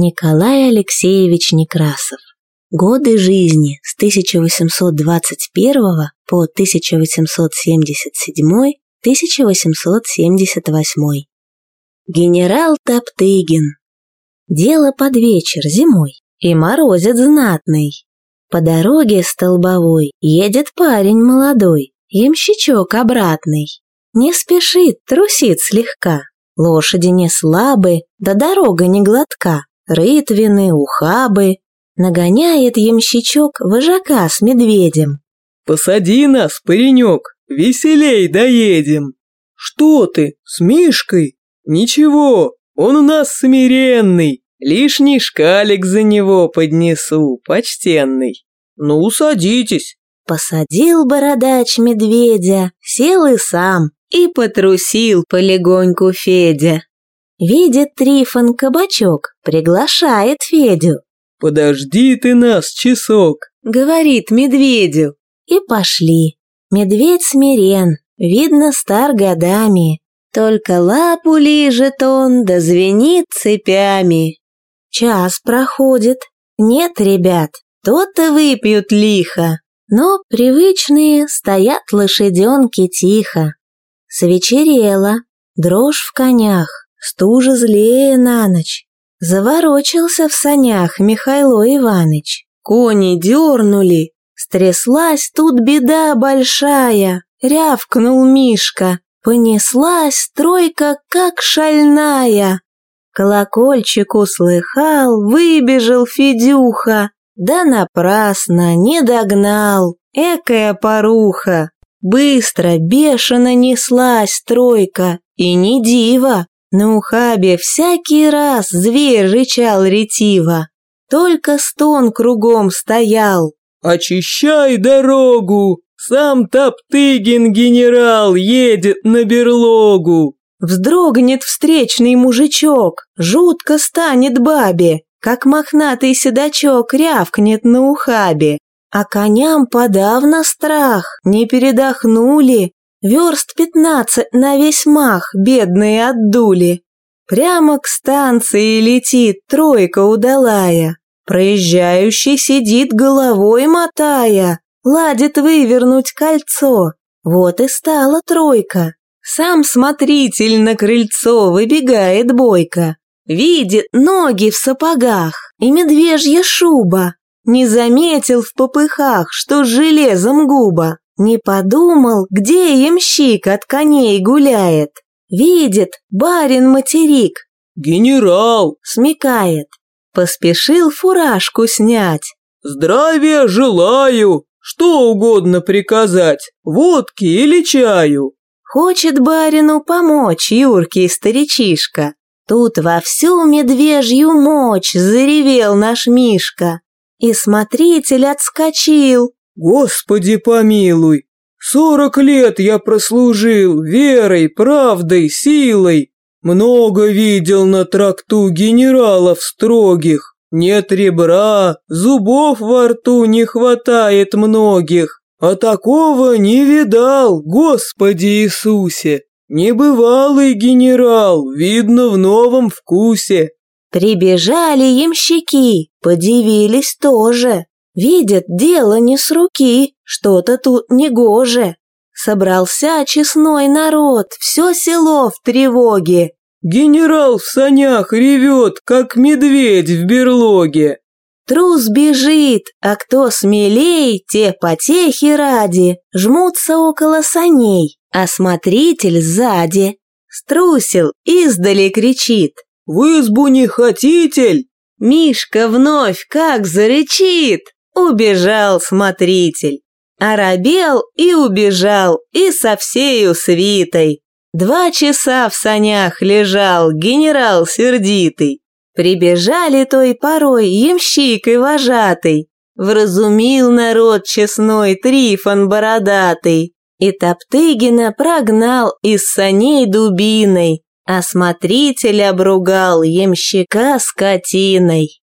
Николай Алексеевич Некрасов. Годы жизни с 1821 по 1877-1878. Генерал Топтыгин. Дело под вечер зимой, и морозит знатный. По дороге столбовой едет парень молодой, ямщичок обратный. Не спешит, трусит слегка, лошади не слабы, да дорога не гладка рытвины, ухабы. Нагоняет ямщичок вожака с медведем. «Посади нас, паренек, веселей доедем!» «Что ты, с Мишкой?» «Ничего, он у нас смиренный, лишний шкалик за него поднесу, почтенный. Ну, садитесь!» Посадил бородач медведя, сел и сам, и потрусил полегоньку Федя. Видит Трифон кабачок, приглашает Федю. «Подожди ты нас часок», — говорит медведю. И пошли. Медведь смирен, видно стар годами. Только лапу лижет он, да звенит цепями. Час проходит. Нет, ребят, то-то выпьют лихо. Но привычные стоят лошаденки тихо. Свечерело, дрожь в конях. Стужа злее на ночь. Заворочился в санях Михайло Иваныч. Кони дернули. Стряслась тут беда большая. Рявкнул Мишка. Понеслась стройка, как шальная. Колокольчик услыхал, выбежал Федюха. Да напрасно, не догнал. Экая поруха. Быстро, бешено неслась стройка. И не диво, на ухабе всякий раз зверь рычал ретиво, только стон кругом стоял. «Очищай дорогу! Сам Топтыгин генерал едет на берлогу!» Вздрогнет встречный мужичок, жутко станет бабе, как мохнатый седачок рявкнет на ухабе. А коням подавно страх, не передохнули, Верст пятнадцать на весь мах бедные отдули. Прямо к станции летит тройка удалая. Проезжающий сидит головой мотая, ладит вывернуть кольцо. Вот и стала тройка. Сам смотритель на крыльцо выбегает бойко. Видит ноги в сапогах и медвежья шуба. Не заметил в попыхах, что железом губа. Не подумал, где ямщик от коней гуляет. Видит, барин-материк. «Генерал!» — смекает. Поспешил фуражку снять. «Здравия желаю! Что угодно приказать, водки или чаю?» Хочет барину помочь юркий старичишка. Тут во всю медвежью мочь заревел наш Мишка. И смотритель отскочил, Господи помилуй! Сорок лет я прослужил верой, правдой, силой. Много видел на тракту генералов строгих. Нет ребра, зубов во рту не хватает многих. А такого не видал, Господи Иисусе. Небывалый генерал, видно в новом вкусе. Прибежали ямщики, подивились тоже. Видят, дело не с руки, что-то тут негоже. Собрался честной народ, все село в тревоге. Генерал в санях ревет, как медведь в берлоге. Трус бежит, а кто смелей, те потехи ради, жмутся около саней, а смотритель сзади. Струсил, издали кричит. «В избу не хотитель!» Мишка вновь как зарычит. Убежал смотритель. Оробел и убежал, и со всею свитой. Два часа в санях лежал генерал сердитый. Прибежали той порой ямщик и вожатый. Вразумил народ честной Трифон бородатый. И Топтыгина прогнал из саней дубиной, а смотритель обругал ямщика скотиной.